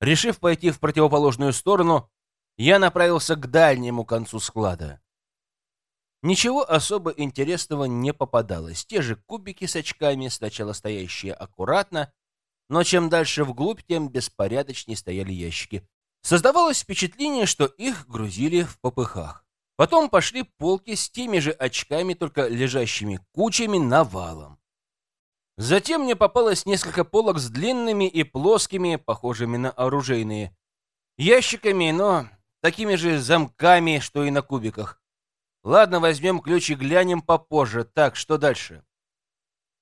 Решив пойти в противоположную сторону, я направился к дальнему концу склада. Ничего особо интересного не попадалось. Те же кубики с очками, сначала стоящие аккуратно, но чем дальше вглубь, тем беспорядочнее стояли ящики. Создавалось впечатление, что их грузили в попыхах. Потом пошли полки с теми же очками, только лежащими кучами навалом. Затем мне попалось несколько полок с длинными и плоскими, похожими на оружейные, ящиками, но такими же замками, что и на кубиках. Ладно, возьмем ключ и глянем попозже. Так, что дальше?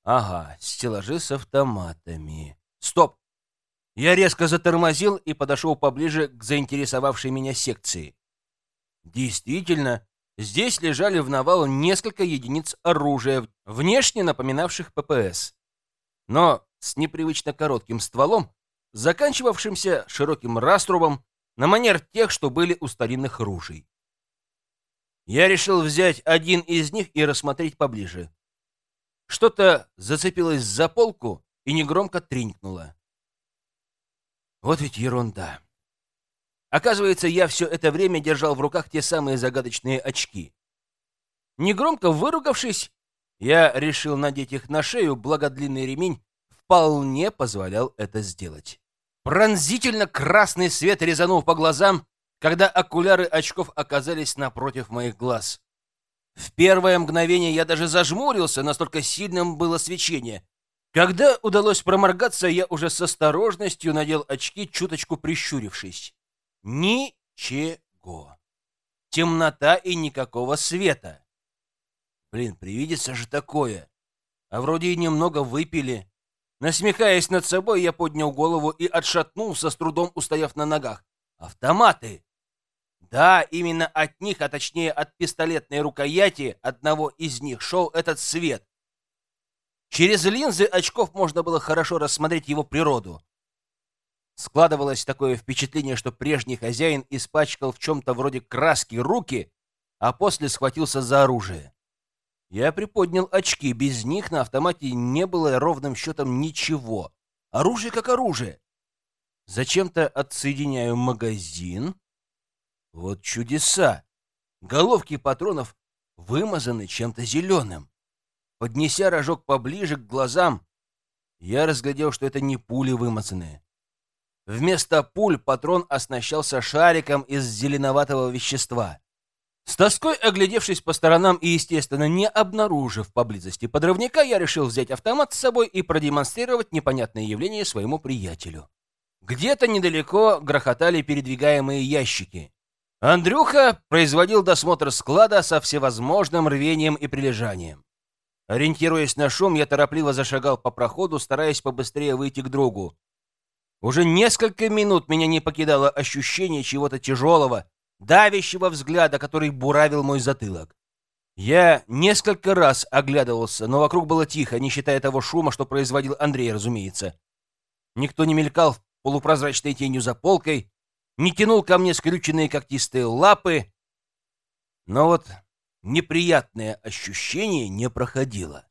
Ага, стеллажи с автоматами. Стоп! Я резко затормозил и подошел поближе к заинтересовавшей меня секции. Действительно, здесь лежали в навал несколько единиц оружия, внешне напоминавших ППС, но с непривычно коротким стволом, заканчивавшимся широким раструбом на манер тех, что были у старинных ружей. Я решил взять один из них и рассмотреть поближе. Что-то зацепилось за полку, и негромко тренькнуло. Вот ведь ерунда. Оказывается, я все это время держал в руках те самые загадочные очки. Негромко выругавшись, я решил надеть их на шею, благо длинный ремень вполне позволял это сделать. Пронзительно красный свет резанул по глазам, когда окуляры очков оказались напротив моих глаз. В первое мгновение я даже зажмурился, настолько сильным было свечение. Когда удалось проморгаться, я уже с осторожностью надел очки, чуточку прищурившись. Ничего. Темнота и никакого света. Блин, привидится же такое. А вроде и немного выпили. Насмехаясь над собой, я поднял голову и отшатнулся, с трудом устояв на ногах. Автоматы! Да, именно от них, а точнее от пистолетной рукояти одного из них шел этот свет. Через линзы очков можно было хорошо рассмотреть его природу. Складывалось такое впечатление, что прежний хозяин испачкал в чем-то вроде краски руки, а после схватился за оружие. Я приподнял очки. Без них на автомате не было ровным счетом ничего. Оружие как оружие. Зачем-то отсоединяю магазин. Вот чудеса. Головки патронов вымазаны чем-то зеленым. Поднеся рожок поближе к глазам, я разглядел, что это не пули вымазанные. Вместо пуль патрон оснащался шариком из зеленоватого вещества. С тоской оглядевшись по сторонам и, естественно, не обнаружив поблизости подрывника, я решил взять автомат с собой и продемонстрировать непонятное явление своему приятелю. Где-то недалеко грохотали передвигаемые ящики. Андрюха производил досмотр склада со всевозможным рвением и прилежанием. Ориентируясь на шум, я торопливо зашагал по проходу, стараясь побыстрее выйти к другу. Уже несколько минут меня не покидало ощущение чего-то тяжелого, давящего взгляда, который буравил мой затылок. Я несколько раз оглядывался, но вокруг было тихо, не считая того шума, что производил Андрей, разумеется. Никто не мелькал полупрозрачной тенью за полкой, не тянул ко мне скрюченные когтистые лапы. Но вот неприятное ощущение не проходило.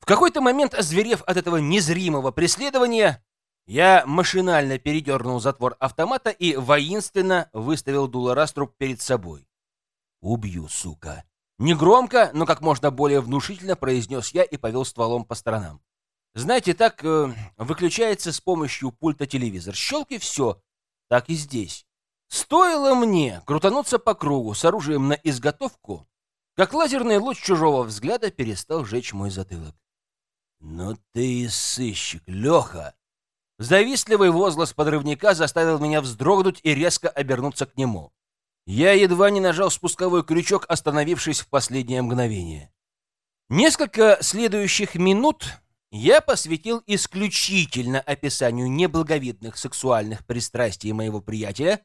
В какой-то момент, озверев от этого незримого преследования, я машинально передернул затвор автомата и воинственно выставил дуло раструб перед собой. «Убью, сука!» Негромко, но как можно более внушительно произнес я и повел стволом по сторонам. Знаете, так э, выключается с помощью пульта телевизор. Щелк и все. Так и здесь. Стоило мне крутануться по кругу с оружием на изготовку, как лазерный луч чужого взгляда перестал жечь мой затылок. «Ну ты и сыщик, Леха!» Завистливый возглас подрывника заставил меня вздрогнуть и резко обернуться к нему. Я едва не нажал спусковой крючок, остановившись в последнее мгновение. Несколько следующих минут я посвятил исключительно описанию неблаговидных сексуальных пристрастий моего приятеля,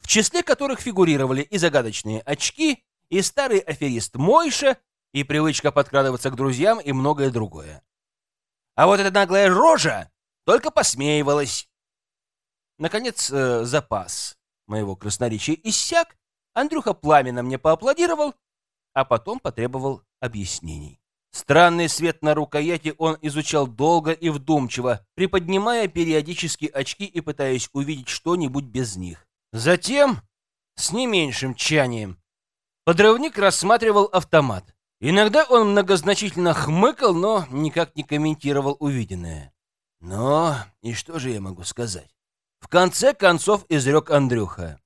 в числе которых фигурировали и загадочные очки, и старый аферист Мойша, и привычка подкрадываться к друзьям, и многое другое. А вот эта наглая рожа только посмеивалась. Наконец, э, запас моего красноречия иссяк, Андрюха пламенно мне поаплодировал, а потом потребовал объяснений. Странный свет на рукояти он изучал долго и вдумчиво, приподнимая периодически очки и пытаясь увидеть что-нибудь без них. Затем, с не меньшим тчанием, подрывник рассматривал автомат. Иногда он многозначительно хмыкал, но никак не комментировал увиденное. Но и что же я могу сказать? В конце концов изрек Андрюха.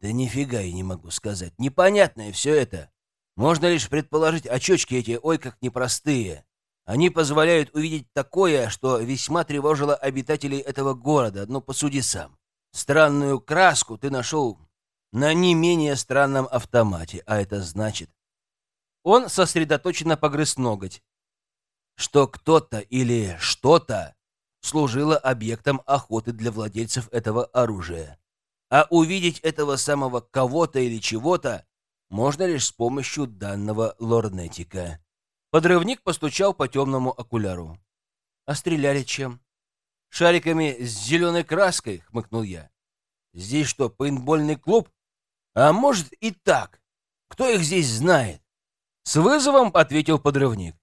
Да нифига я не могу сказать. Непонятное все это. Можно лишь предположить, очечки эти, ой, как непростые. Они позволяют увидеть такое, что весьма тревожило обитателей этого города, но посуди сам. Странную краску ты нашел на не менее странном автомате, а это значит... Он сосредоточенно погрыз ноготь, что кто-то или что-то служило объектом охоты для владельцев этого оружия. А увидеть этого самого кого-то или чего-то можно лишь с помощью данного лорнетика. Подрывник постучал по темному окуляру. «А стреляли чем?» «Шариками с зеленой краской», — хмыкнул я. «Здесь что, пейнтбольный клуб? А может и так. Кто их здесь знает?» С вызовом ответил подрывник.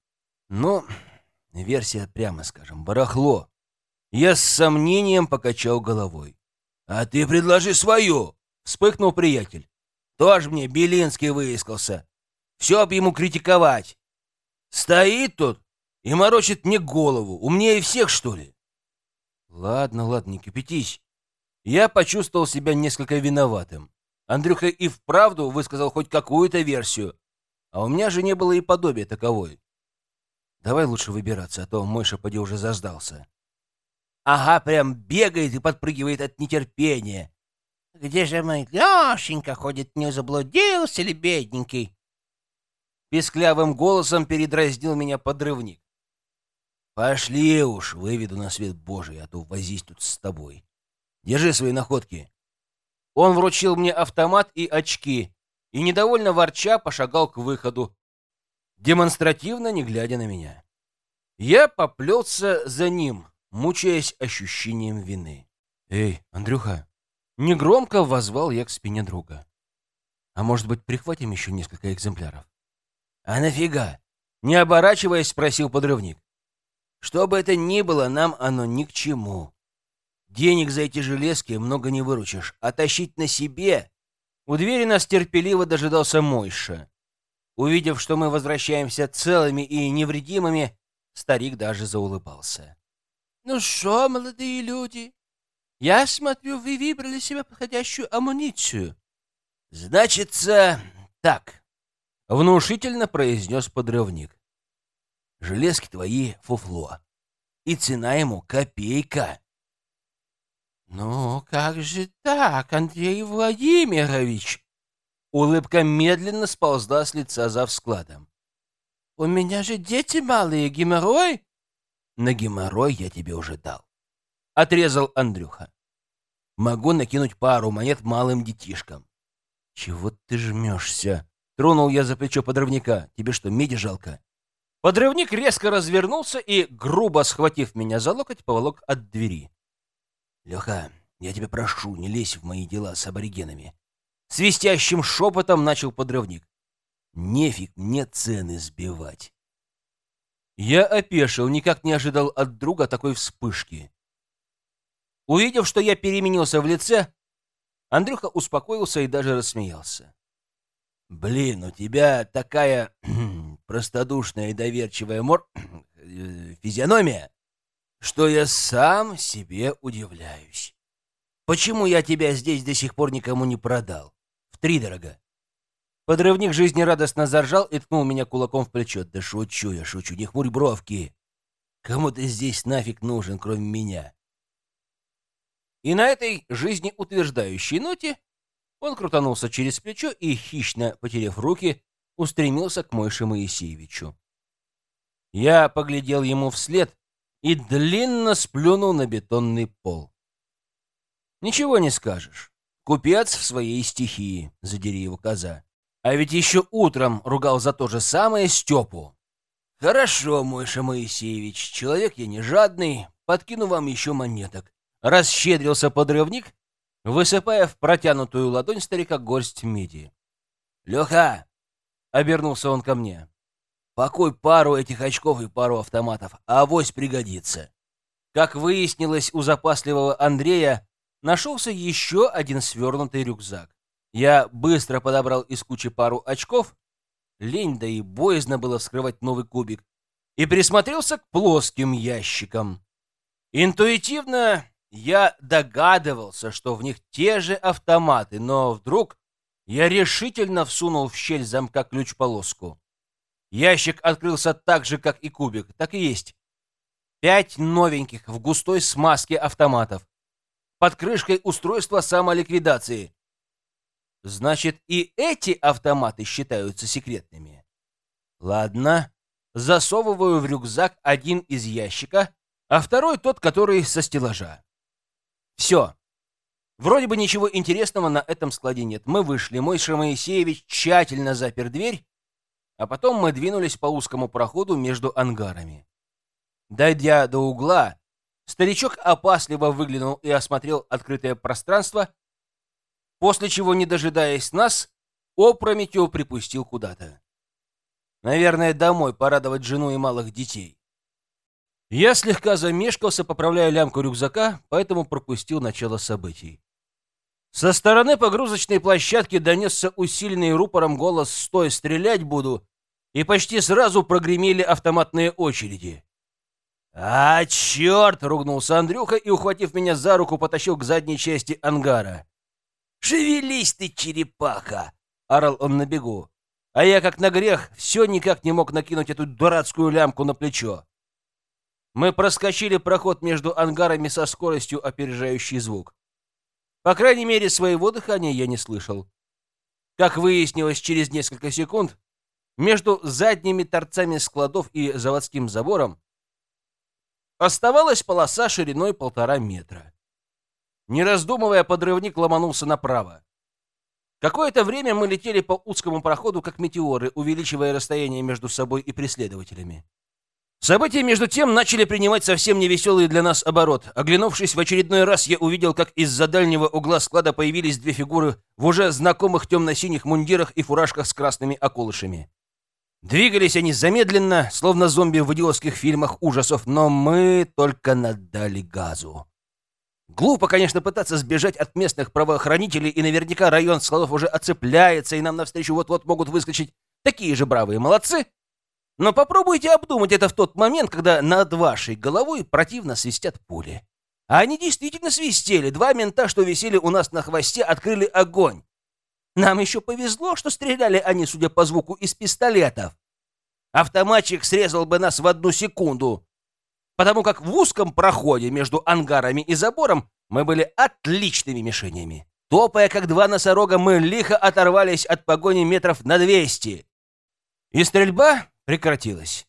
«Ну, версия, прямо скажем, барахло». Я с сомнением покачал головой. «А ты предложи свою!» — вспыхнул приятель. Тоже мне Белинский выискался. Все б ему критиковать. Стоит тут и морочит мне голову. Умнее всех, что ли? Ладно, ладно, не кипятись. Я почувствовал себя несколько виноватым. Андрюха и вправду высказал хоть какую-то версию, а у меня же не было и подобия таковой. Давай лучше выбираться, а то мой шаподи уже заздался. Ага, прям бегает и подпрыгивает от нетерпения. Где же мой Лешенька ходит, не заблудился ли бедненький? Песклявым голосом передразнил меня подрывник. Пошли уж, выведу на свет Божий, а то возись тут с тобой. Держи свои находки. Он вручил мне автомат и очки, и, недовольно ворча, пошагал к выходу, демонстративно не глядя на меня. Я поплелся за ним, мучаясь ощущением вины. «Эй, Андрюха!» Негромко возвал я к спине друга. А может быть, прихватим еще несколько экземпляров? А нафига? Не оборачиваясь, спросил подрывник. Что бы это ни было, нам оно ни к чему. Денег за эти железки много не выручишь, а тащить на себе... У двери нас терпеливо дожидался Мойша. Увидев, что мы возвращаемся целыми и невредимыми, старик даже заулыбался. «Ну что, молодые люди, я смотрю, вы выбрали себе подходящую амуницию». «Значится, так», — внушительно произнес подрывник. «Железки твои фуфло, и цена ему копейка». «Ну, как же так, Андрей Владимирович?» Улыбка медленно сползла с лица за вскладом. «У меня же дети малые, геморрой?» «На геморрой я тебе уже дал», — отрезал Андрюха. «Могу накинуть пару монет малым детишкам». «Чего ты жмешься?» — тронул я за плечо подрывника. «Тебе что, меди жалко?» Подрывник резко развернулся и, грубо схватив меня за локоть, поволок от двери. «Леха, я тебя прошу, не лезь в мои дела с аборигенами». Свистящим шепотом начал подрывник. «Нефиг мне цены сбивать». Я опешил, никак не ожидал от друга такой вспышки. Увидев, что я переменился в лице, Андрюха успокоился и даже рассмеялся. «Блин, у тебя такая простодушная и доверчивая мор... физиономия, что я сам себе удивляюсь. Почему я тебя здесь до сих пор никому не продал? В три дорога. Подрывник жизнерадостно заржал и ткнул меня кулаком в плечо. Да шучу я, шучу, не хмурь бровки. Кому ты здесь нафиг нужен, кроме меня? И на этой жизнеутверждающей ноте он крутанулся через плечо и, хищно потеряв руки, устремился к Мойше Моисеевичу. Я поглядел ему вслед и длинно сплюнул на бетонный пол. Ничего не скажешь. Купец в своей стихии, задери его коза. А ведь еще утром ругал за то же самое Степу. Хорошо, Мойша Моисеевич, человек я не жадный, подкину вам еще монеток. Расщедрился подрывник, высыпая в протянутую ладонь старика горсть меди. Леха, обернулся он ко мне. Покой пару этих очков и пару автоматов, а авось пригодится. Как выяснилось у запасливого Андрея, нашелся еще один свернутый рюкзак. Я быстро подобрал из кучи пару очков, лень да и боязно было вскрывать новый кубик, и присмотрелся к плоским ящикам. Интуитивно я догадывался, что в них те же автоматы, но вдруг я решительно всунул в щель замка ключ-полоску. Ящик открылся так же, как и кубик. Так и есть. Пять новеньких в густой смазке автоматов. Под крышкой устройства самоликвидации. Значит, и эти автоматы считаются секретными. Ладно. Засовываю в рюкзак один из ящика, а второй тот, который со стеллажа. Все. Вроде бы ничего интересного на этом складе нет. Мы вышли. Мой Моисеевич тщательно запер дверь а потом мы двинулись по узкому проходу между ангарами. Дойдя до угла, старичок опасливо выглянул и осмотрел открытое пространство, после чего, не дожидаясь нас, опрометью припустил куда-то. Наверное, домой порадовать жену и малых детей. Я слегка замешкался, поправляя лямку рюкзака, поэтому пропустил начало событий. Со стороны погрузочной площадки донесся усиленный рупором голос «Стой, стрелять буду!» и почти сразу прогремели автоматные очереди. «А, черт!» — ругнулся Андрюха и, ухватив меня за руку, потащил к задней части ангара. «Шевелись ты, черепаха!» — орал он на бегу. А я, как на грех, все никак не мог накинуть эту дурацкую лямку на плечо. Мы проскочили проход между ангарами со скоростью, опережающей звук. По крайней мере, своего дыхания я не слышал. Как выяснилось через несколько секунд, между задними торцами складов и заводским забором оставалась полоса шириной полтора метра. Не раздумывая, подрывник ломанулся направо. Какое-то время мы летели по узкому проходу, как метеоры, увеличивая расстояние между собой и преследователями. События, между тем, начали принимать совсем невеселый для нас оборот. Оглянувшись в очередной раз, я увидел, как из-за дальнего угла склада появились две фигуры в уже знакомых темно-синих мундирах и фуражках с красными околышами. Двигались они замедленно, словно зомби в идиотских фильмах ужасов, но мы только надали газу. Глупо, конечно, пытаться сбежать от местных правоохранителей, и наверняка район складов уже оцепляется, и нам навстречу вот-вот могут выскочить такие же бравые молодцы. Но попробуйте обдумать это в тот момент, когда над вашей головой противно свистят пули. А они действительно свистели. Два мента, что висели у нас на хвосте, открыли огонь. Нам еще повезло, что стреляли они, судя по звуку, из пистолетов. Автоматчик срезал бы нас в одну секунду, потому как в узком проходе между ангарами и забором мы были отличными мишенями. Топая, как два носорога, мы лихо оторвались от погони метров на 200. И стрельба прекратилась.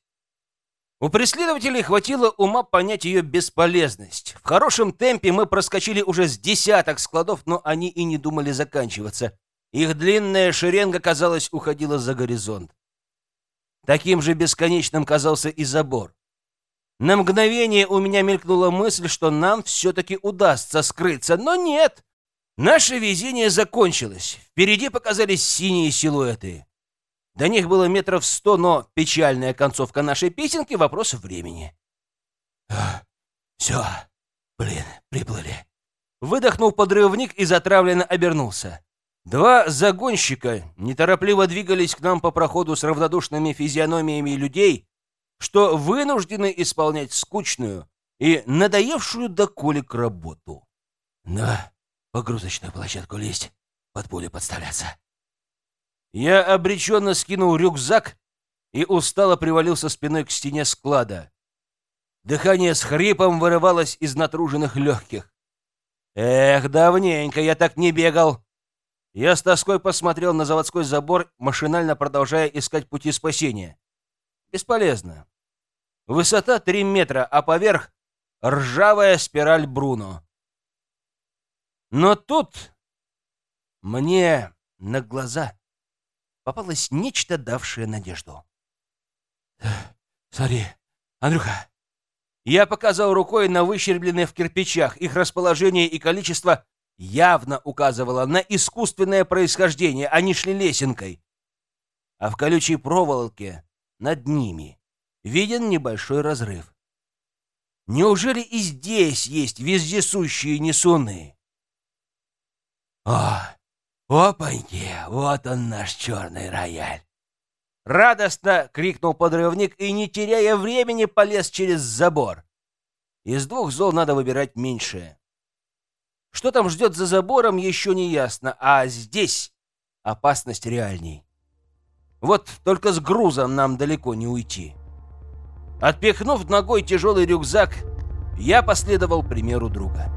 У преследователей хватило ума понять ее бесполезность. В хорошем темпе мы проскочили уже с десяток складов, но они и не думали заканчиваться. Их длинная шеренга, казалось, уходила за горизонт. Таким же бесконечным казался и забор. На мгновение у меня мелькнула мысль, что нам все-таки удастся скрыться, но нет. Наше везение закончилось. Впереди показались синие силуэты. До них было метров сто, но печальная концовка нашей песенки — вопрос времени. «Все, блин, приплыли». Выдохнул подрывник и затравленно обернулся. Два загонщика неторопливо двигались к нам по проходу с равнодушными физиономиями людей, что вынуждены исполнять скучную и надоевшую до колик работу. На погрузочную площадку лезть, под пули подставляться. Я обреченно скинул рюкзак и устало привалился спиной к стене склада. Дыхание с хрипом вырывалось из натруженных легких. Эх, давненько я так не бегал. Я с тоской посмотрел на заводской забор, машинально продолжая искать пути спасения. Бесполезно. Высота три метра, а поверх — ржавая спираль Бруно. Но тут мне на глаза попалось нечто, давшее надежду. «Смотри, Андрюха!» Я показал рукой на выщербленные в кирпичах. Их расположение и количество явно указывала на искусственное происхождение, они шли лесенкой. А в колючей проволоке над ними виден небольшой разрыв. Неужели и здесь есть вездесущие несуны? О, опаньки, вот он наш черный рояль. Радостно крикнул подрывник и, не теряя времени, полез через забор. Из двух зол надо выбирать меньшее. Что там ждет за забором, еще не ясно, а здесь опасность реальней. Вот только с грузом нам далеко не уйти. Отпихнув ногой тяжелый рюкзак, я последовал примеру друга.